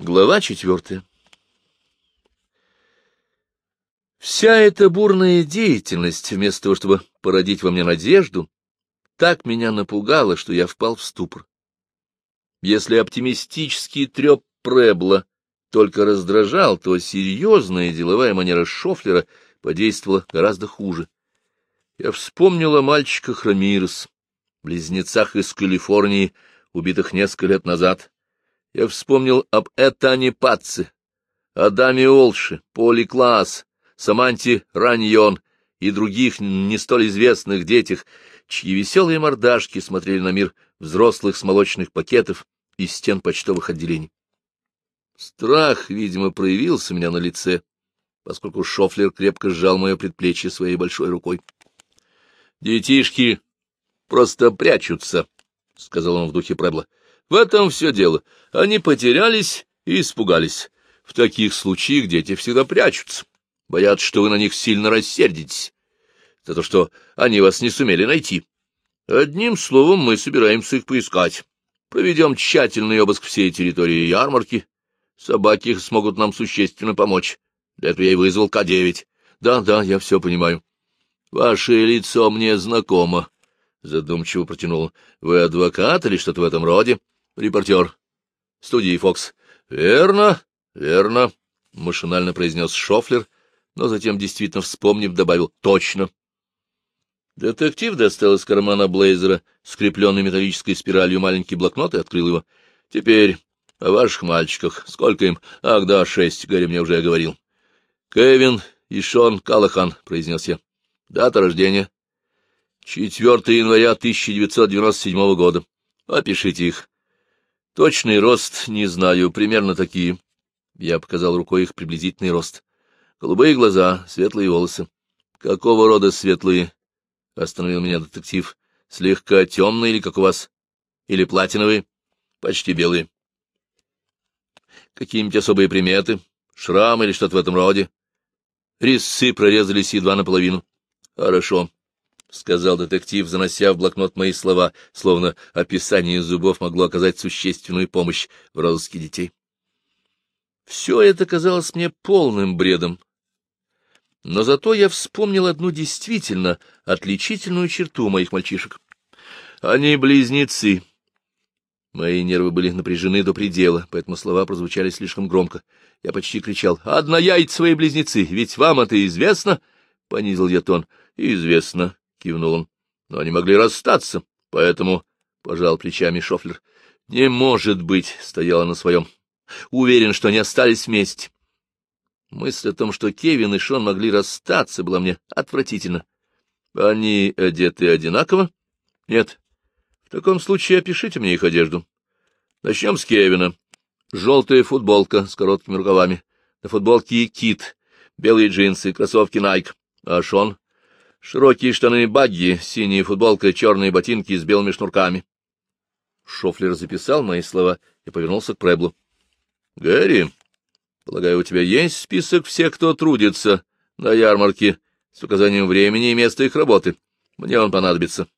Глава четвертая Вся эта бурная деятельность, вместо того, чтобы породить во мне надежду, так меня напугала, что я впал в ступор. Если оптимистический треп Пребла только раздражал, то серьезная деловая манера Шофлера подействовала гораздо хуже. Я вспомнил о мальчиках Рамирес, близнецах из Калифорнии, убитых несколько лет назад. Я вспомнил об Этане Патце, Адаме Олше, Поли Класс, Саманте Раньон и других не столь известных детях, чьи веселые мордашки смотрели на мир взрослых с молочных пакетов и стен почтовых отделений. Страх, видимо, проявился у меня на лице, поскольку Шофлер крепко сжал мое предплечье своей большой рукой. — Детишки просто прячутся, — сказал он в духе Пребла. — В этом все дело. Они потерялись и испугались. В таких случаях дети всегда прячутся. Боятся, что вы на них сильно рассердитесь, за то, что они вас не сумели найти. Одним словом, мы собираемся их поискать. Проведем тщательный обыск всей территории ярмарки. Собаки смогут нам существенно помочь. Для этого я и вызвал К-9. Да, да, я все понимаю. Ваше лицо мне знакомо, — задумчиво протянул. Вы адвокат или что-то в этом роде? Репортер. Студии Фокс. Верно, верно, — машинально произнес Шофлер, — но затем, действительно вспомнив, добавил «точно». Детектив достал из кармана Блейзера, скрепленный металлической спиралью, маленький блокнот и открыл его. «Теперь о ваших мальчиках. Сколько им? Ах, да, шесть, Гарри мне уже говорил». «Кевин и Шон Калахан», — произнес я. «Дата рождения?» «4 января 1997 года. Опишите их». «Точный рост, не знаю, примерно такие». Я показал рукой их приблизительный рост. Голубые глаза, светлые волосы. Какого рода светлые? — остановил меня детектив. — Слегка темные или как у вас? Или платиновые? Почти белые. Какие-нибудь особые приметы? Шрам или что-то в этом роде? Резцы прорезались едва наполовину. — Хорошо, — сказал детектив, занося в блокнот мои слова, словно описание зубов могло оказать существенную помощь в розыске детей. Все это казалось мне полным бредом, но зато я вспомнил одну действительно отличительную черту моих мальчишек. Они близнецы. Мои нервы были напряжены до предела, поэтому слова прозвучали слишком громко. Я почти кричал «Однояйцевые близнецы! Ведь вам это известно?» — понизил я тон. «Известно», — кивнул он. «Но они могли расстаться, поэтому...» — пожал плечами Шофлер. «Не может быть!» — стояла на своем. «Уверен, что они остались вместе. Мысль о том, что Кевин и Шон могли расстаться, была мне отвратительна. Они одеты одинаково? Нет. В таком случае опишите мне их одежду. Начнем с Кевина. Желтая футболка с короткими рукавами. На футболке кит, белые джинсы, кроссовки Nike. А Шон? Широкие штаны багги, синяя футболка, черные ботинки с белыми шнурками. Шофлер записал мои слова и повернулся к Преблу. — Гэри, Полагаю, у тебя есть список всех, кто трудится на ярмарке с указанием времени и места их работы. Мне он понадобится.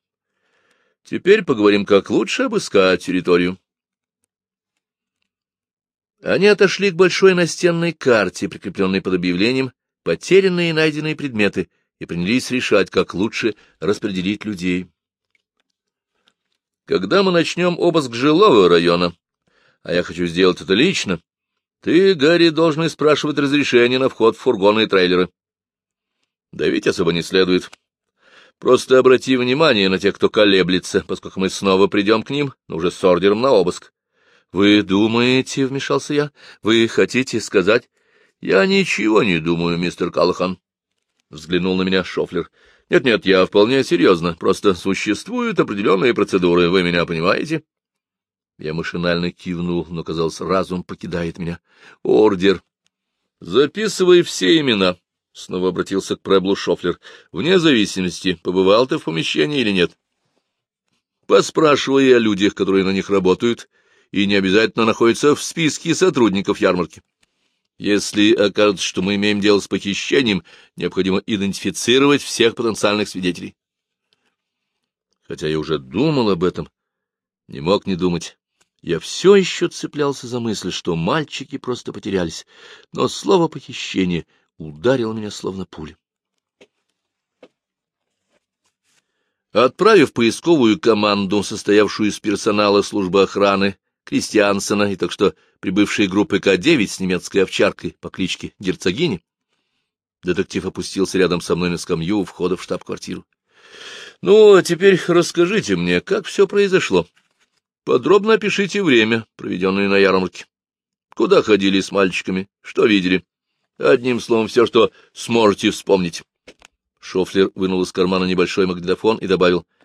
Теперь поговорим, как лучше обыскать территорию. Они отошли к большой настенной карте, прикрепленной под объявлением «Потерянные и найденные предметы», и принялись решать, как лучше распределить людей. Когда мы начнем обыск жилого района, а я хочу сделать это лично, ты, Гарри, должен спрашивать разрешение на вход в фургоны и трейлеры. Давить особо не следует. Просто обрати внимание на тех, кто колеблется, поскольку мы снова придем к ним, но уже с ордером на обыск. — Вы думаете, — вмешался я, — вы хотите сказать? — Я ничего не думаю, мистер Калахан. Взглянул на меня Шофлер. Нет, — Нет-нет, я вполне серьезно. Просто существуют определенные процедуры, вы меня понимаете? Я машинально кивнул, но, казалось, разум покидает меня. Ордер. Записывай все имена. Снова обратился к Преблу Шофлер. Вне зависимости, побывал ты в помещении или нет. Поспрашивай о людях, которые на них работают, и не обязательно находятся в списке сотрудников ярмарки. Если окажется, что мы имеем дело с похищением, необходимо идентифицировать всех потенциальных свидетелей. Хотя я уже думал об этом, не мог не думать. Я все еще цеплялся за мысль, что мальчики просто потерялись, но слово «похищение» ударило меня словно пуля. Отправив поисковую команду, состоявшую из персонала службы охраны, Кристиансена и так что прибывшей группы К-9 с немецкой овчаркой по кличке Герцогини, детектив опустился рядом со мной на скамью у входа в штаб-квартиру. — Ну, а теперь расскажите мне, как все произошло. Подробно опишите время, проведенное на ярмарке. Куда ходили с мальчиками, что видели? Одним словом, все, что сможете вспомнить. Шофлер вынул из кармана небольшой магнитофон и добавил. —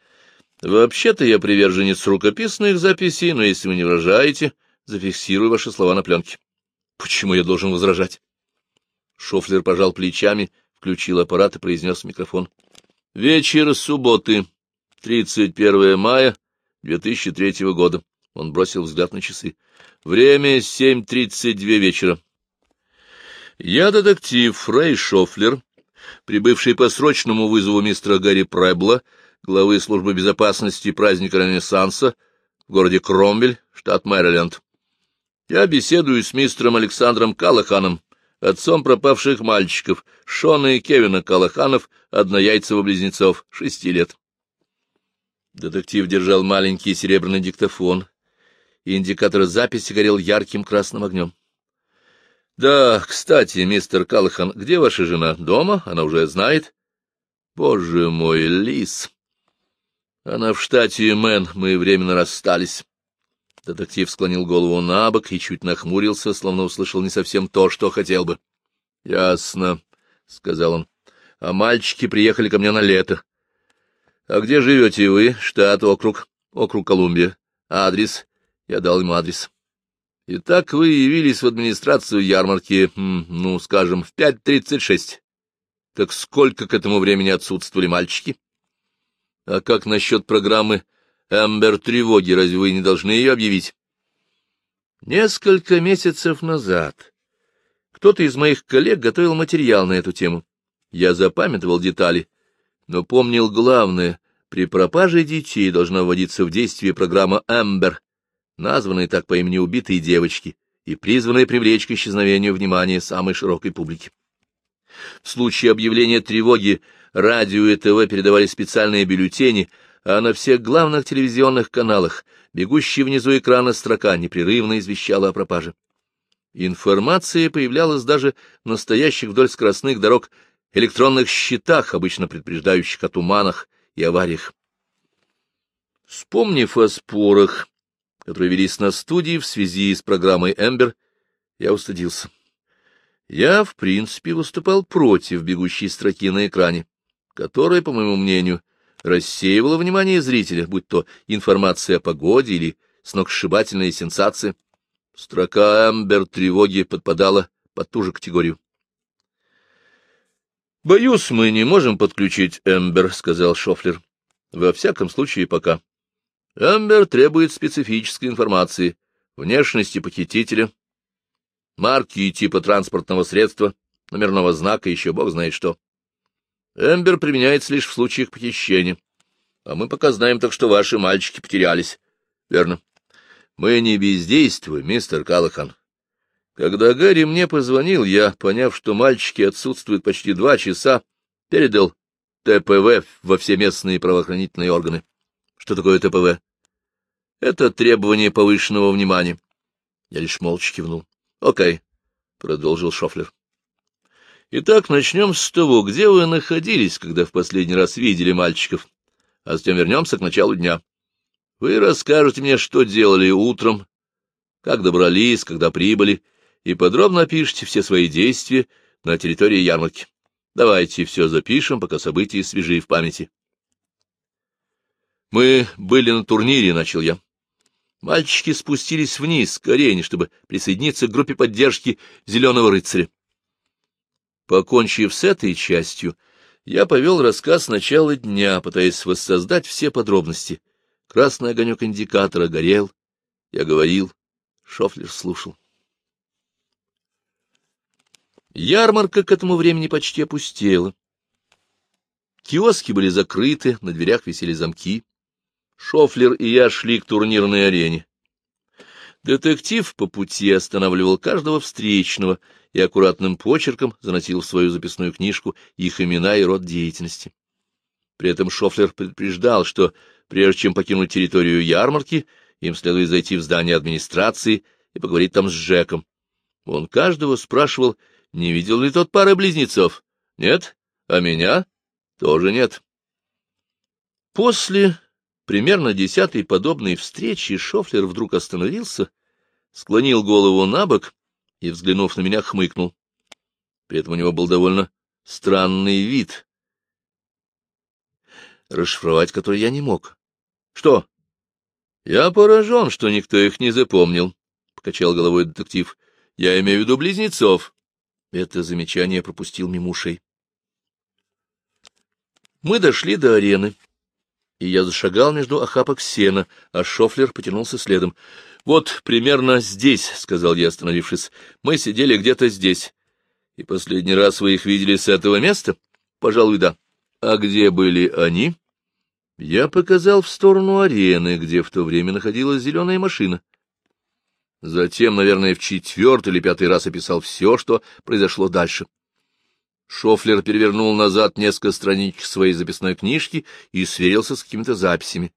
Вообще-то я приверженец рукописных записей, но если вы не выражаете, зафиксирую ваши слова на пленке. — Почему я должен возражать? Шофлер пожал плечами, включил аппарат и произнес в микрофон. — Вечер субботы, 31 мая 2003 года. Он бросил взгляд на часы. Время 7.32 вечера. Я детектив Рэй Шофлер, прибывший по срочному вызову мистера Гарри Пребла, главы службы безопасности праздника Ренессанса в городе Кромвель, штат Мэриленд. Я беседую с мистером Александром Калаханом, отцом пропавших мальчиков, Шона и Кевина Калаханов, однояйцево-близнецов, шести лет. Детектив держал маленький серебряный диктофон, индикатор записи горел ярким красным огнем. — Да, кстати, мистер Калахан, где ваша жена? Дома? Она уже знает? — Боже мой, Лис! Она в штате Мэн, мы временно расстались. Детектив склонил голову на бок и чуть нахмурился, словно услышал не совсем то, что хотел бы. — Ясно, — сказал он. — А мальчики приехали ко мне на лето. — А где живете вы? Штат, округ. Округ Колумбия. Адрес? Я дал ему адрес. Итак, вы явились в администрацию ярмарки, ну, скажем, в пять тридцать шесть. Так сколько к этому времени отсутствовали мальчики? А как насчет программы «Эмбер тревоги»? Разве вы не должны ее объявить? Несколько месяцев назад кто-то из моих коллег готовил материал на эту тему. Я запамятовал детали, но помнил главное. При пропаже детей должна вводиться в действие программа «Эмбер», названные так по имени убитой девочки и призванные привлечь к исчезновению внимания самой широкой публики. В случае объявления тревоги радио и ТВ передавали специальные бюллетени, а на всех главных телевизионных каналах бегущая внизу экрана строка непрерывно извещала о пропаже. Информация появлялась даже в настоящих вдоль скоростных дорог электронных щитах, обычно предупреждающих о туманах и авариях. Вспомнив о спорах, которые велись на студии в связи с программой «Эмбер», я устыдился. Я, в принципе, выступал против бегущей строки на экране, которая, по моему мнению, рассеивала внимание зрителя, будь то информация о погоде или сногсшибательная сенсация. Строка «Эмбер» тревоги подпадала под ту же категорию. «Боюсь, мы не можем подключить Эмбер», — сказал Шофлер. «Во всяком случае, пока. Эмбер требует специфической информации, внешности похитителя, марки и типа транспортного средства, номерного знака, еще бог знает что. Эмбер применяется лишь в случаях похищения. А мы пока знаем так, что ваши мальчики потерялись. Верно. Мы не бездействуем, мистер Калахан. Когда Гарри мне позвонил, я, поняв, что мальчики отсутствуют почти два часа, передал ТПВ во все местные правоохранительные органы. Что такое ТПВ? Это требование повышенного внимания. Я лишь молча кивнул. — Окей, — продолжил Шофлер. — Итак, начнем с того, где вы находились, когда в последний раз видели мальчиков, а затем вернемся к началу дня. Вы расскажете мне, что делали утром, как добрались, когда прибыли, и подробно опишите все свои действия на территории ярмарки. Давайте все запишем, пока события свежи в памяти. Мы были на турнире, — начал я. Мальчики спустились вниз к арене, чтобы присоединиться к группе поддержки «Зеленого рыцаря». Покончив с этой частью, я повел рассказ начала дня, пытаясь воссоздать все подробности. Красный огонек индикатора горел. Я говорил, Шофлер слушал. Ярмарка к этому времени почти опустела. Киоски были закрыты, на дверях висели замки. Шофлер и я шли к турнирной арене. Детектив по пути останавливал каждого встречного и аккуратным почерком заносил в свою записную книжку их имена и род деятельности. При этом Шофлер предупреждал, что прежде чем покинуть территорию ярмарки, им следует зайти в здание администрации и поговорить там с Джеком. Он каждого спрашивал, не видел ли тот пары близнецов. Нет? А меня? Тоже нет. После примерно десятой подобной встречи Шофлер вдруг остановился склонил голову на бок и, взглянув на меня, хмыкнул. При этом у него был довольно странный вид, расшифровать который я не мог. — Что? — Я поражен, что никто их не запомнил, — покачал головой детектив. — Я имею в виду близнецов. Это замечание пропустил мимо ушей. Мы дошли до арены, и я зашагал между охапок сена, а Шофлер потянулся следом. Вот примерно здесь, — сказал я, остановившись. Мы сидели где-то здесь. И последний раз вы их видели с этого места? Пожалуй, да. А где были они? Я показал в сторону арены, где в то время находилась зеленая машина. Затем, наверное, в четвертый или пятый раз описал все, что произошло дальше. Шофлер перевернул назад несколько страничек своей записной книжки и сверился с какими-то записями.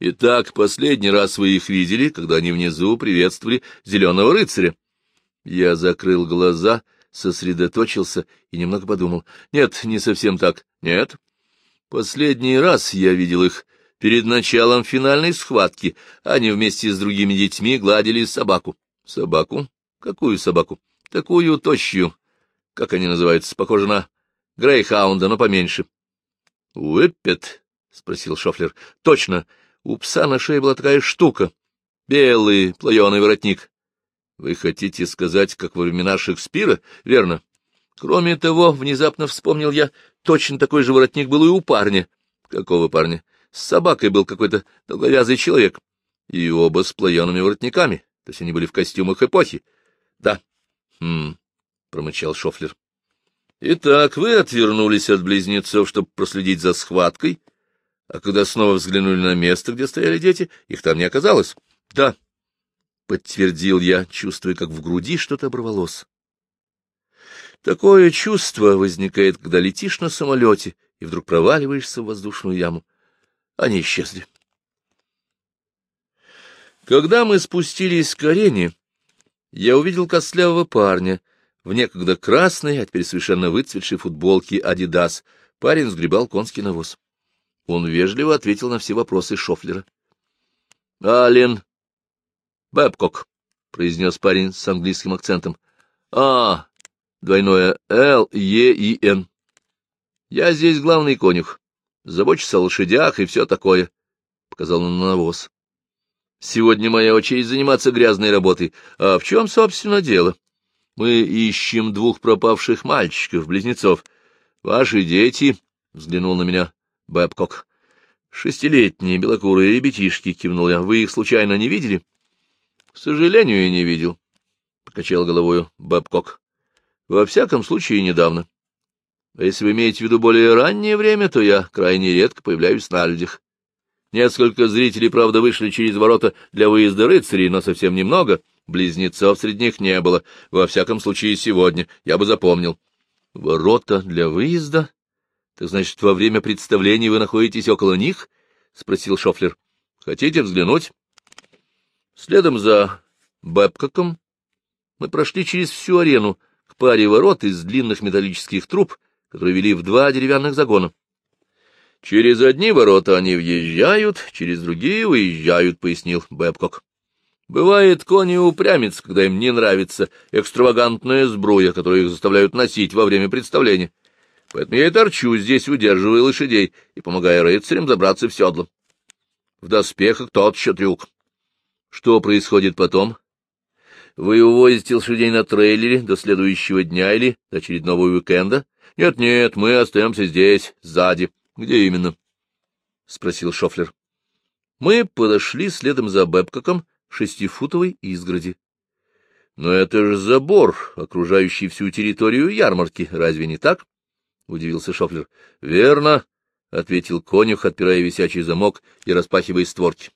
Итак, последний раз вы их видели, когда они внизу приветствовали зеленого рыцаря. Я закрыл глаза, сосредоточился и немного подумал. Нет, не совсем так. Нет. Последний раз я видел их перед началом финальной схватки. Они вместе с другими детьми гладили собаку. Собаку? Какую собаку? Такую тощую. Как они называются? Похоже на Грейхаунда, но поменьше. — Уэппет? — спросил Шофлер. — Точно. У пса на шее была такая штука. Белый плаеный воротник. Вы хотите сказать, как во времена Шекспира? Верно. Кроме того, внезапно вспомнил я, точно такой же воротник был и у парня. Какого парня? С собакой был какой-то долговязый человек. И оба с плаеными воротниками. То есть они были в костюмах эпохи. Да. Хм, — промычал Шофлер. Итак, вы отвернулись от близнецов, чтобы проследить за схваткой, а когда снова взглянули на место, где стояли дети, их там не оказалось. — Да, — подтвердил я, чувствуя, как в груди что-то оборвалось. Такое чувство возникает, когда летишь на самолете и вдруг проваливаешься в воздушную яму. Они исчезли. Когда мы спустились к арене, я увидел костлявого парня в некогда красной, а теперь совершенно выцветшей футболке «Адидас». Парень сгребал конский навоз. Он вежливо ответил на все вопросы Шофлера. — Ален Бэбкок, — произнес парень с английским акцентом. — А, двойное Л, Е и Н. Я здесь главный конюх. Забочусь о лошадях и все такое, — показал он на навоз. Сегодня моя очередь заниматься грязной работой. А в чем, собственно, дело? Мы ищем двух пропавших мальчиков, близнецов. Ваши дети, — взглянул на меня Бэбкок. — Шестилетние белокурые ребятишки, — кивнул я. — Вы их случайно не видели? — К сожалению, я не видел, — покачал головою Бэбкок. — Во всяком случае, недавно. А если вы имеете в виду более раннее время, то я крайне редко появляюсь на людях. Несколько зрителей, правда, вышли через ворота для выезда рыцарей, но совсем немного. Близнецов среди них не было. Во всяком случае, сегодня. Я бы запомнил. — Ворота для выезда? Так значит, во время представления вы находитесь около них? — спросил Шофлер. — Хотите взглянуть? Следом за Бэбкоком мы прошли через всю арену к паре ворот из длинных металлических труб, которые вели в два деревянных загона. Через одни ворота они въезжают, через другие выезжают, — пояснил Бэбкок. Бывает, кони упрямец, когда им не нравится экстравагантная сбруя, которую их заставляют носить во время представления. Поэтому я и торчу здесь, удерживая лошадей и помогая рыцарям забраться в седло. В доспехах тот еще трюк. Что происходит потом? Вы увозите лошадей на трейлере до следующего дня или до очередного уикенда? Нет-нет, мы остаемся здесь, сзади. Где именно? — спросил Шофлер. Мы подошли следом за Бэбкоком шестифутовой изгороди. Но это же забор, окружающий всю территорию ярмарки, разве не так? — удивился Шофлер. — Верно, — ответил конюх, отпирая висячий замок и распахивая створки.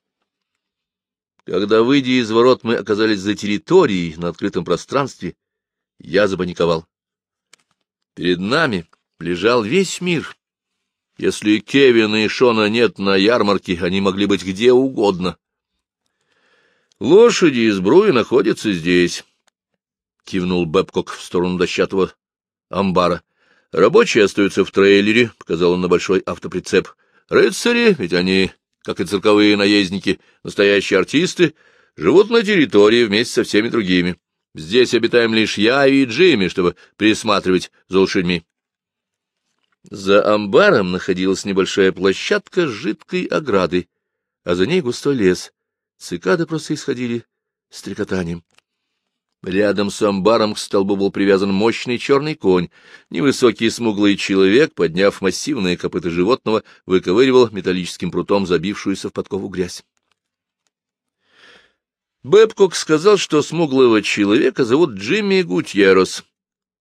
Когда, выйдя из ворот, мы оказались за территорией на открытом пространстве, я запаниковал. Перед нами лежал весь мир. Если Кевина и Шона нет на ярмарке, они могли быть где угодно. Лошади из Бруи находятся здесь, — кивнул Бэбкок в сторону дощатого амбара. Рабочие остаются в трейлере, — показал он на большой автоприцеп. Рыцари, ведь они, как и цирковые наездники, настоящие артисты, живут на территории вместе со всеми другими. Здесь обитаем лишь я и Джимми, чтобы присматривать за лошадьми. За амбаром находилась небольшая площадка с жидкой оградой, а за ней густой лес. Цикады просто исходили стрекотанием. Рядом с амбаром к столбу был привязан мощный черный конь. Невысокий смуглый человек, подняв массивные копыта животного, выковыривал металлическим прутом забившуюся в подкову грязь. Бэбкок сказал, что смуглого человека зовут Джимми Гутьерос.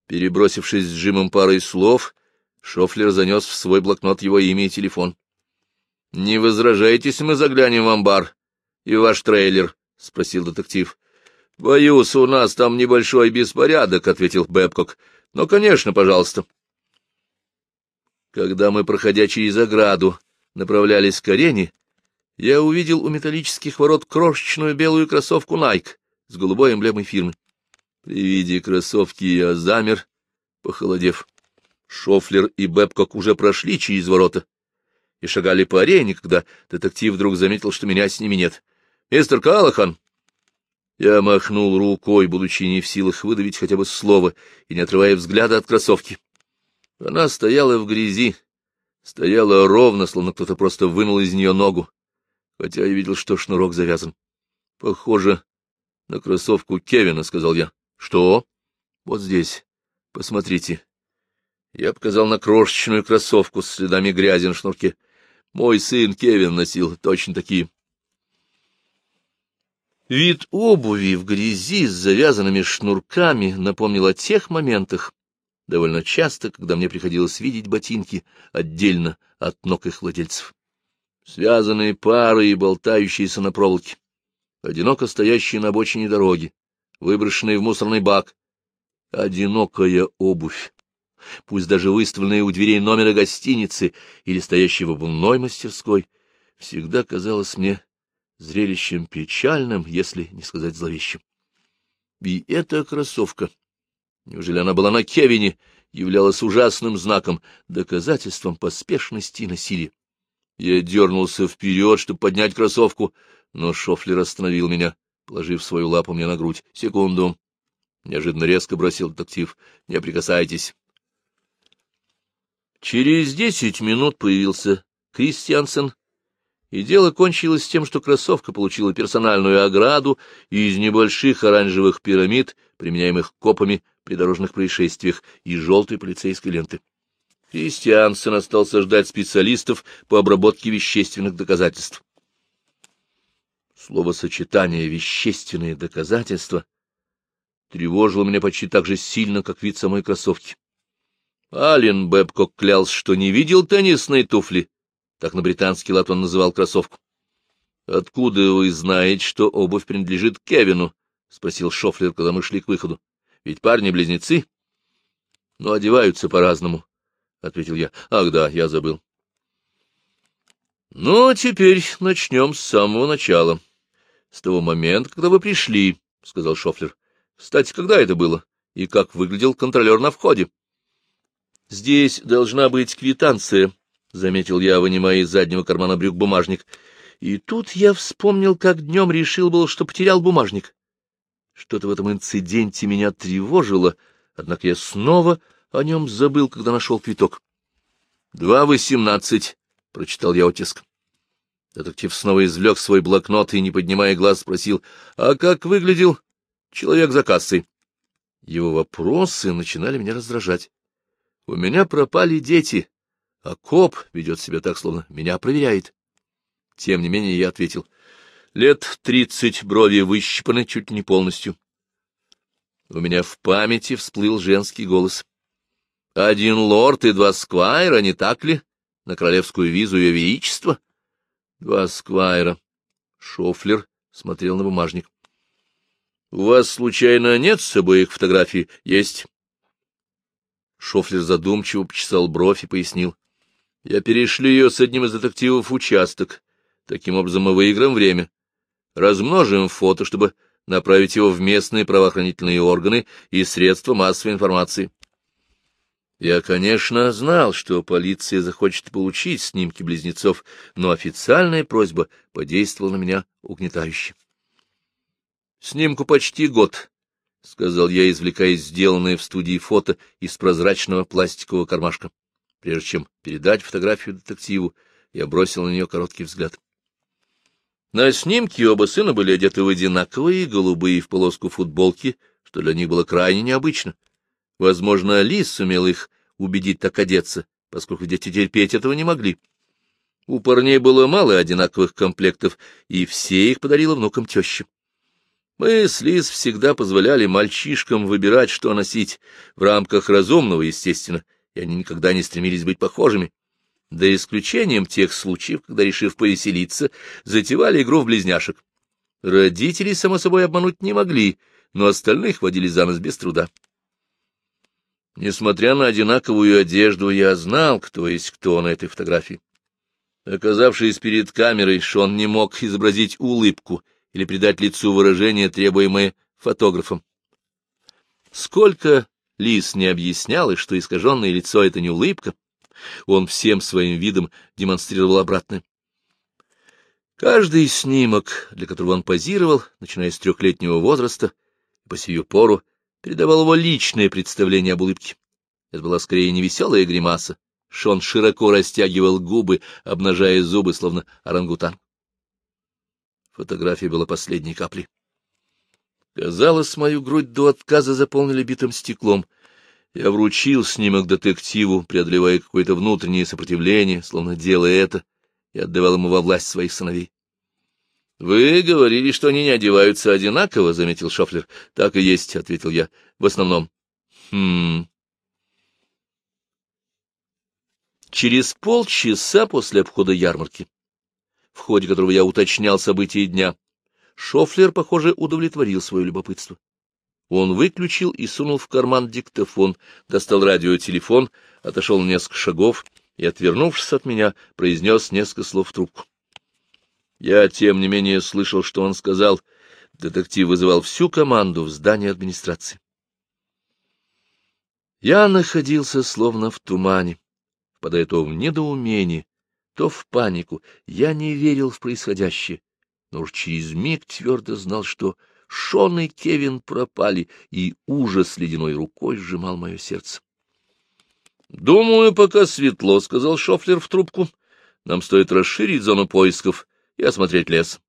Перебросившись с Джимом парой слов, Шофлер занес в свой блокнот его имя и телефон. — Не возражаете, если мы заглянем в амбар? И ваш трейлер? — спросил детектив. — Боюсь, у нас там небольшой беспорядок, — ответил Бэбкок. — Ну, конечно, пожалуйста. Когда мы, проходя через ограду, направлялись к арене, я увидел у металлических ворот крошечную белую кроссовку Nike с голубой эмблемой фирмы. При виде кроссовки я замер, похолодев. Шофлер и Бэбкок уже прошли через ворота и шагали по арене, когда детектив вдруг заметил, что меня с ними нет. «Мистер Калахан!» Я махнул рукой, будучи не в силах выдавить хотя бы слово и не отрывая взгляда от кроссовки. Она стояла в грязи, стояла ровно, словно кто-то просто вынул из нее ногу, хотя я видел, что шнурок завязан. — Похоже на кроссовку Кевина, — сказал я. — Что? — Вот здесь. Посмотрите. Я показал на крошечную кроссовку с следами грязи на шнурке. Мой сын Кевин носил точно такие. Вид обуви в грязи с завязанными шнурками напомнил о тех моментах, довольно часто, когда мне приходилось видеть ботинки отдельно от ног их владельцев. Связанные пары и болтающиеся на проволоке, одиноко стоящие на обочине дороги, выброшенные в мусорный бак. Одинокая обувь, пусть даже выставленная у дверей номера гостиницы или стоящая в обувной мастерской, всегда казалась мне зрелищем печальным, если не сказать зловещим. И эта кроссовка, неужели она была на Кевине, являлась ужасным знаком, доказательством поспешности и насилия. Я дернулся вперед, чтобы поднять кроссовку, но Шофлер остановил меня, положив свою лапу мне на грудь. — Секунду. Неожиданно резко бросил детектив. — Не прикасайтесь. Через десять минут появился Кристиансен и дело кончилось тем, что кроссовка получила персональную ограду из небольших оранжевых пирамид, применяемых копами при дорожных происшествиях, и желтой полицейской ленты. Кристиансен остался ждать специалистов по обработке вещественных доказательств. Словосочетание «вещественные доказательства» тревожило меня почти так же сильно, как вид самой кроссовки. Ален Бэбкок клялся, что не видел теннисной туфли, так на британский лад он называл кроссовку. — Откуда вы знаете, что обувь принадлежит Кевину? — спросил Шофлер, когда мы шли к выходу. — Ведь парни-близнецы. — Но одеваются по-разному, — ответил я. — Ах да, я забыл. — Ну, а теперь начнем с самого начала. — С того момента, когда вы пришли, — сказал Шофлер. — Кстати, когда это было? И как выглядел контролер на входе? — Здесь должна быть квитанция, — заметил я, вынимая из заднего кармана брюк бумажник. И тут я вспомнил, как днем решил был, что потерял бумажник. Что-то в этом инциденте меня тревожило, однако я снова о нем забыл, когда нашел квиток. — Два восемнадцать, — прочитал я оттиск. Детектив снова извлек свой блокнот и, не поднимая глаз, спросил, — А как выглядел человек за кассой? Его вопросы начинали меня раздражать. У меня пропали дети, а коп ведет себя так, словно меня проверяет. Тем не менее я ответил. Лет тридцать брови выщипаны чуть не полностью. У меня в памяти всплыл женский голос. Один лорд и два сквайра, не так ли? На королевскую визу ее величества? Два сквайра. Шофлер смотрел на бумажник. — У вас, случайно, нет с собой их фотографий? — Есть. Шофлер задумчиво почесал бровь и пояснил. — Я перешлю ее с одним из детективов участок. Таким образом мы выиграем время. Размножим фото, чтобы направить его в местные правоохранительные органы и средства массовой информации. Я, конечно, знал, что полиция захочет получить снимки близнецов, но официальная просьба подействовала на меня угнетающе. Снимку почти год, — сказал я, извлекая сделанное в студии фото из прозрачного пластикового кармашка. Прежде чем передать фотографию детективу, я бросил на нее короткий взгляд. На снимке оба сына были одеты в одинаковые голубые в полоску футболки, что для них было крайне необычно. Возможно, Лис сумел их убедить так одеться, поскольку дети терпеть этого не могли. У парней было мало одинаковых комплектов, и все их подарила внукам теща. Мы с Лиз всегда позволяли мальчишкам выбирать, что носить, в рамках разумного, естественно, и они никогда не стремились быть похожими. Да исключением тех случаев, когда, решив повеселиться, затевали игру в близняшек. Родители, само собой, обмануть не могли, но остальных водили за нос без труда. Несмотря на одинаковую одежду, я знал, кто есть кто на этой фотографии. Оказавшись перед камерой, Шон не мог изобразить улыбку или придать лицу выражение, требуемое фотографом. Сколько Лис не объяснял, и что искаженное лицо — это не улыбка, он всем своим видом демонстрировал обратное. Каждый снимок, для которого он позировал, начиная с трехлетнего возраста, по сию пору, передавал его личное представление об улыбке. Это была скорее не веселая гримаса. Шон широко растягивал губы, обнажая зубы, словно орангутан. Фотография была последней каплей. Казалось, мою грудь до отказа заполнили битым стеклом. Я вручил снимок детективу, преодолевая какое-то внутреннее сопротивление, словно делая это, и отдавал ему во власть своих сыновей. — Вы говорили, что они не одеваются одинаково, — заметил Шофлер. — Так и есть, — ответил я. — В основном. — Хм... Через полчаса после обхода ярмарки, в ходе которого я уточнял события дня, Шофлер, похоже, удовлетворил свое любопытство. Он выключил и сунул в карман диктофон, достал радиотелефон, отошел несколько шагов и, отвернувшись от меня, произнес несколько слов в трубку. Я, тем не менее, слышал, что он сказал. Детектив вызывал всю команду в здание администрации. Я находился словно в тумане, впадая то в недоумение, то в панику. Я не верил в происходящее, но уж через миг твердо знал, что Шон и Кевин пропали, и ужас ледяной рукой сжимал мое сердце. — Думаю, пока светло, — сказал Шофлер в трубку. — Нам стоит расширить зону поисков и осмотреть лес.